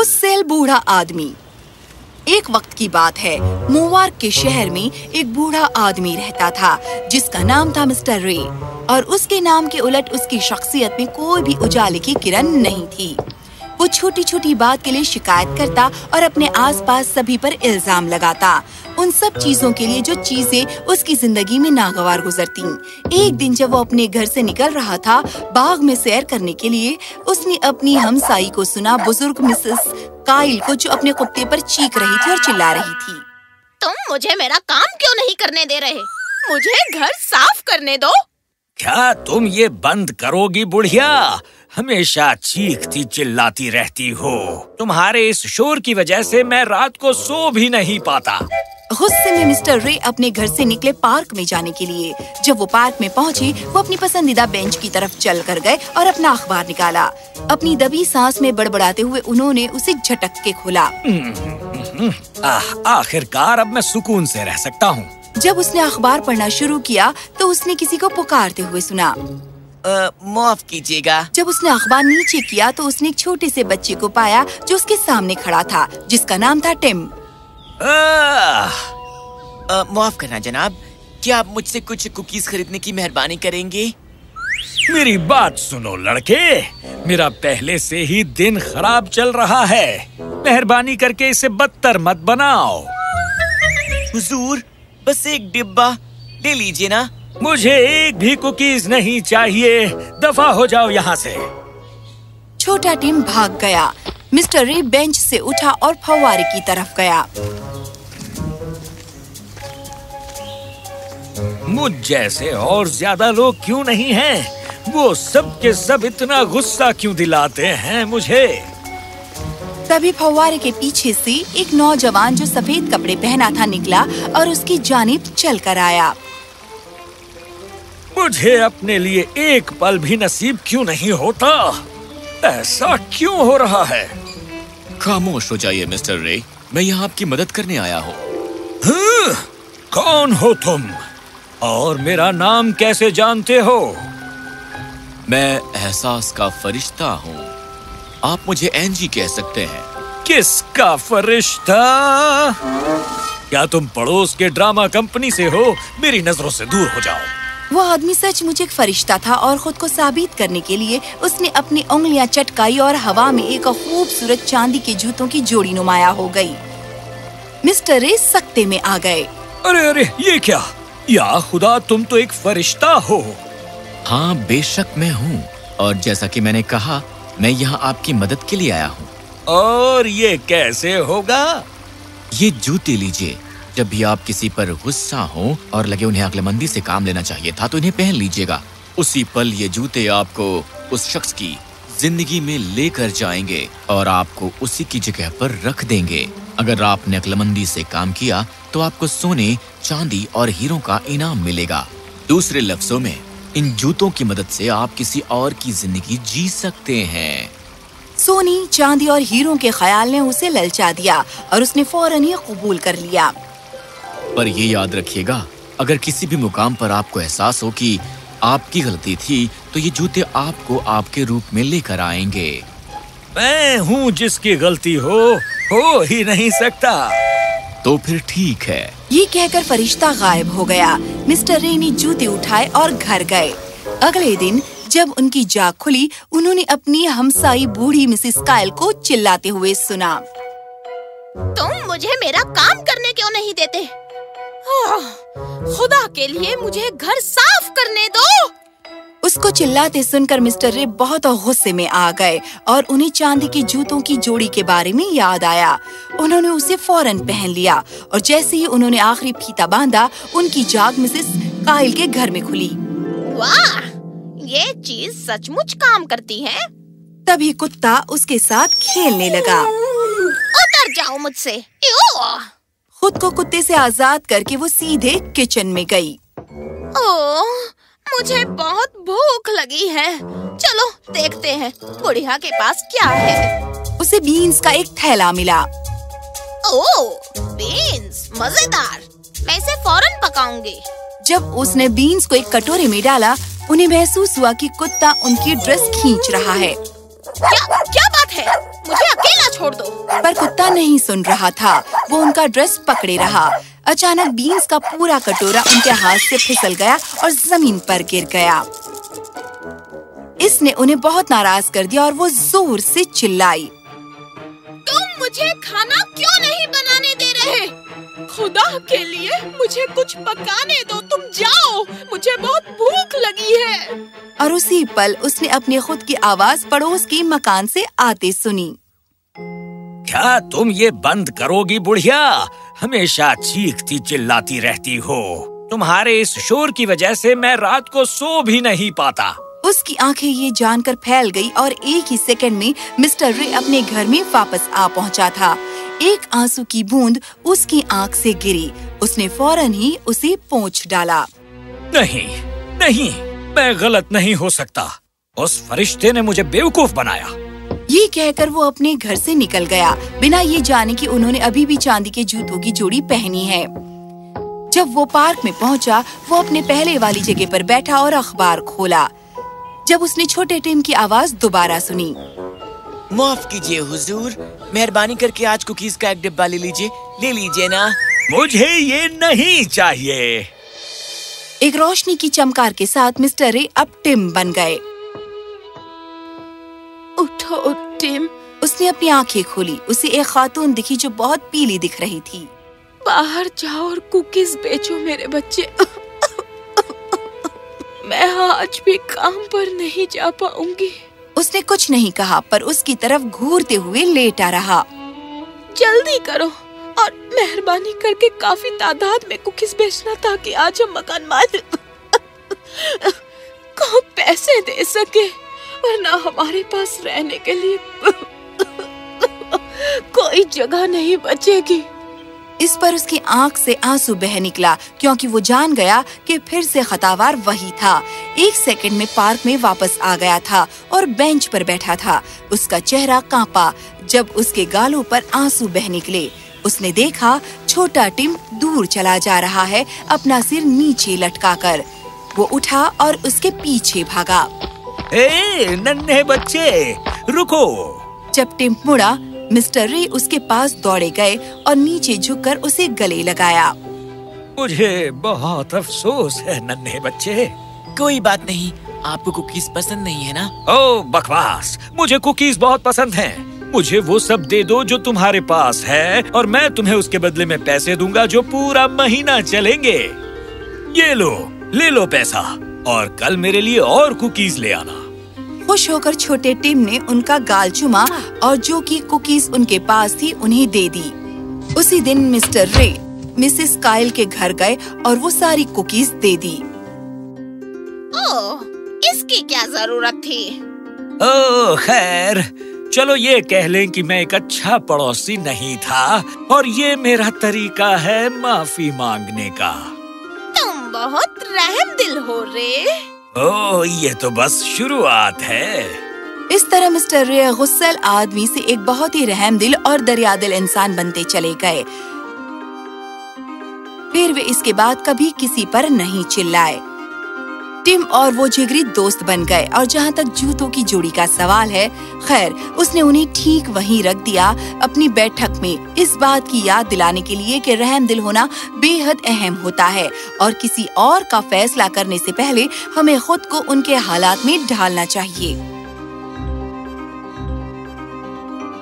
गुस्सेल बूढ़ा आदमी। एक वक्त की बात है मोवार के शहर में एक बूढ़ा आदमी रहता था, जिसका नाम था मिस्टर रे, और उसके नाम के उलट उसकी शख्सियत में कोई भी उजाले की किरण नहीं थी। वो छोटी छोटी बात के लिए शिकायत करता और अपने आसपास सभी पर इल्ज़ाम लगाता। उन सब चीज़ों के लिए जो चीज़ें उसकी ज़िंदगी में नागवार गुजरती। एक दिन जब वो अपने घर से निकल रहा था बाग में सैर करने के लिए उसने अपनी हमसाई को सुना बुज़ुर्ग मिसेस काइल को जो अपने कुत्ते पर चीख रही थी और चिल्ला रही थी। तुम मुझे मेरा काम क्यों नहीं करने दे रहे? मुझे घर साफ़ करने दो। क्या तुम ये बंद करोगी बुढ़िया? हमेशा चीखती चिल्लाती रहती हो। तुम्हारे इस शोर की वजह से मैं रात को सो भी नहीं पाता। गुस्से में मिस्टर रे अपने घर से निकले पार्क में जाने के लिए। जब वो पार्क में पहुँचे वो अपनी पसंदीदा बेंच की तरफ़ चल कर गए और अपना अखबार निकाला। अपनी दबी सांस में बड़बड़ाते हुए उन्होंने उसे झटक के खोला। आखिरकार अब मैं सुकून से रह सकता हूँ। जब उसने अखबार पढ़ना शुरू किया तो उसने किसी को पुकारते हुए सुना। माफ़ कीजिएगा। जब उसने अखबार नीचे किया तो उसने एक छोटे से बच्चे को पाया जो उसके सामने खड़ा था जिसका नाम था टिम। माफ़ करना जनाब। क्या आप मुझसे कुछ कुकीज खरीदने की मेहरबानी करेंगे? मेरी बात सुनो लड़के। मेरा पहले से ही दिन खराब चल रहा है। मेहरबानी करके इसे बदतर मत बनाओ। हुजूर बस एक डिब्बा ले लीजिए ना। मुझे एक भी कुकीज नहीं चाहिए। दफ़ा हो जाओ यहाँ से। छोटा टिम भाग गया। मिस्टर रे बेंच से उठा और फव्वारे की तरफ़ गया। मुझ जैसे और ज़्यादा लोग क्यों नहीं हैं? वो सब के सब इतना गुस्सा क्यों दिलाते हैं मुझे? तभी फव्वारे के पीछे से एक नौजवान जो सफ़ेद कपड़े पहना था निकला और उसकी जानिब चल कर आया। मुझे अपने लिए एक पल भी नसीब क्यों नहीं होता? ऐसा क्यों हो रहा है? खामोश हो जाइए मिस्टर रे। मैं यहाँ आपकी मदद करने आया हूँ। हाँ? कौन हो तुम? और मेरा नाम कैसे जानते हो? मैं एहसास का फरिश्ता हूँ। आप मुझे एनजी कह सकते हैं। किसका फरिश्ता? क्या तुम पड़ोस के ड्रामा कंपनी से हो? मेरी नज़रों से दूर हो जाओ। वो आदमी सचमुच एक फरिश्ता था और खुद को साबित करने के लिए उसने अपनी उंगलियाँ चटकाई और हवा में एक खूबसूरत चांदी के जूतों की जोड़ी नुमाया हो गई। मिस्टर रे सख्ते में आ गए। अरे अरे ये क्या? या खुदा तुम तो एक फरिश्ता हो। हाँ बेशक मैं हूँ। और जैसा कि मैंने कहा मैं यहाँ आपकी मदद के लिए आया हूँ। और ये कैसे होगा? ये जूते लीजिए। जब भी आप किसी पर गुस्सा हो और लगे उन्हें अक्लमंदी से काम लेना चाहिए था तो इन्हें पहन लीजिएगा। उसी पल ये जूते आपको उस शख्स की ज़िंदगी में लेकर जाएँगे और आपको उसी की जगह पर रख देंगे। अगर आपने अक्लमंदी से काम किया तो आपको सोने, चांदी और हीरो का इनाम मिलेगा। दूसरे लफ्जों में, इन जूतों की मदद से आप किसी और की ज़िंदगी जी सकते हैं। सोनी, चांदी और हीरो के ख्याल ने उसे ललचा दिया और उसने फ़ौरन ही कबूल कर लिया। पर ये याद रखिएगा अगर किसी भी मुकाम पर आपको एहसास हो कि आपकी गलती थी तो ये जूते आपको आपके रूप में लेकर आएँगे। मैं हूँ जिसकी गलती हो हो ही नहीं सकता। तो फिर ठीक है। ये कहकर फरिश्ता गायब हो गया। मिस्टर रेनी जूते उठाए और घर गए। अगले दिन जब उनकी जाग खुली उन्होंने अपनी हमसाई बूढ़ी मिसिस कायल को चिल्लाते हुए सुना। तुम मुझे मेरा काम करने क्यों नहीं देते? खुदा के लिए मुझे घर साफ़ करने दो। उसको चिल्लाते सुनकर मिस्टर रे बहुत गुस्से में आ गए और उन्हें चांदी के जूतों की जोड़ी के बारे में याद आया। उन्होंने उसे फ़ौरन पहन लिया और जैसे ही उन्होंने आखिरी फीता बांधा उनकी जाग मिसेस काइल के घर में खुली। वाह ये चीज़ सचमुच काम करती है। तभी कुत्ता उसके साथ खेलने लगा। उतर जाओ मुझसे! खुद को कुत्ते से आज़ाद करके वो सीधे किचन में गई। ओह मुझे बहुत भूख लगी है। चलो देखते हैं बुढ़िया के पास क्या है। उसे बीन्स का एक थैला मिला। ओह बीन्स मज़ेदार। मैं इसे फ़ौरन पकाऊँगी। जब उसने बीन्स को एक कटोरे में डाला उन्हें महसूस हुआ कि कुत्ता उनकी ड्रेस खींच रहा है। क्या क्या है मुझे अकेला छोड़ दो। पर कुत्ता नहीं सुन रहा था। वो उनका ड्रेस पकड़े रहा। अचानक बीन्स का पूरा कटोरा उनके हाथ से फिसल गया और ज़मीन पर गिर गया। इसने उन्हें बहुत नाराज़ कर दिया और वो ज़ोर से चिल्लाई। तुम मुझे खाना क्यों नहीं बनाने दे रहे? खुदा के लिए मुझे कुछ पकाने दो। तुम जाओ। मुझे बहुत भूख लगी है। और उसी पल उसने अपने खुद की आवाज़ पड़ोस की मकान से आते सुनी। क्या तुम ये बंद करोगी बुढ़िया? हमेशा चीखती चिल्लाती रहती हो। तुम्हारे इस शोर की वजह से मैं रात को सो भी नहीं पाता। उसकी आँखें ये जानकर फैल गई और एक ही सेकंड में मिस्टर रे अपने घर में वापस आ पहुँचा था। एक आँसू की बूंद उसकी आँख से गिरी। उसने फ़ौरन ही उसे पोंछ डाला। नहीं नहीं मैं गलत नहीं हो सकता। उस फरिश्ते ने मुझे बेवकूफ़ बनाया। ये कहकर वो अपने घर से निकल गया। बिना ये जाने कि उन्होंने अभी भी चांदी के जूतों की जोड़ी पहनी है। जब वो पार्क में पहुँचा, वो अपने पहले वाली जगह पर बैठा और अखबार खोला। जब उसने छोटे टिम की आवाज़ दोबारा सुनी। माफ़ कीजिए हुजूर मेहरबानी करके आज कुकीज का एक डिब्बा ले लीजिए। ले लीजिए ना। मुझे ये नहीं चाहिए। एक रोशनी की चमकार के साथ मिस्टर रे अब टिम बन गए। उठो टिम। उसने अपनी आँखें खोली। उसे एक खातून दिखी जो बहुत पीली दिख रही थी। बाहर जाओ और कुकीज बेचो मेरे बच्चे। मैं आज भी काम पर नहीं जा पाऊँगी। उसने कुछ नहीं कहा पर उसकी तरफ़ घूरते हुए लेटा रहा। जल्दी करो और मेहरबानी करके काफ़ी तादाद में कुकीज बेचना ताकि आज हम मकान मालिक को पैसे दे सके। वरना हमारे पास रहने के लिए कोई जगह नहीं बचेगी। इस पर उसकी आँख से आँसू बह निकला, क्योंकि वो जान गया कि फिर से खतावार वही था। एक सेकंड में पार्क में वापस आ गया था और बेंच पर बैठा था। उसका चेहरा कांपा, जब उसके गालों पर आँसू बह निकले। उसने देखा, छोटा टिम दूर चला जा रहा है, अपना सिर नीचे लटकाकर। वो उठा और उसके पीछे भागा। ए नन्हे बच्चे रुको। जब टिम मुड़ा मिस्टर रे उसके पास दौड़े गए और नीचे झुककर उसे गले लगाया। मुझे बहुत अफसोस है नन्हे बच्चे। कोई बात नहीं आपको कुकीज पसंद नहीं है ना? ओ बकवास मुझे कुकीज बहुत पसंद हैं। मुझे वो सब दे दो जो तुम्हारे पास है और मैं तुम्हें उसके बदले में पैसे दूँगा जो पूरा महीना चलेंगे। ये लो ले लो पैसा और कल मेरे लिए और कुकीज ले आना। खुश होकर छोटे टिम ने उनका गाल चुमा और जो कि कुकीज उनके पास थी उन्हें दे दी। उसी दिन मिस्टर रे मिसेस काइल के घर गए और वो सारी कुकीज दे दी। ओह इसकी क्या ज़रूरत थी? ओ खैर चलो ये कह लें कि मैं एक अच्छा पड़ोसी नहीं था और ये मेरा तरीका है माफ़ी मांगने का। तुम बहुत रहम दिल हो रे। ओ ये तो बस शुरुआत है। इस तरह मिस्टर रे गुस्सल आदमी से एक बहुत ही रहम दिल और दरिया दिल इंसान बनते चले गए। फिर वे इसके बाद कभी किसी पर नहीं चिल्लाए। टिम और वो जिगरी दोस्त बन गए और जहाँ तक जूतों की जोड़ी का सवाल है, खैर, उसने उन्हें ठीक वहीं रख दिया अपनी बैठक में। इस बात की याद दिलाने के लिए कि रहम दिल होना बेहद अहम होता है और किसी और का फैसला करने से पहले हमें खुद को उनके हालात में ढालना चाहिए।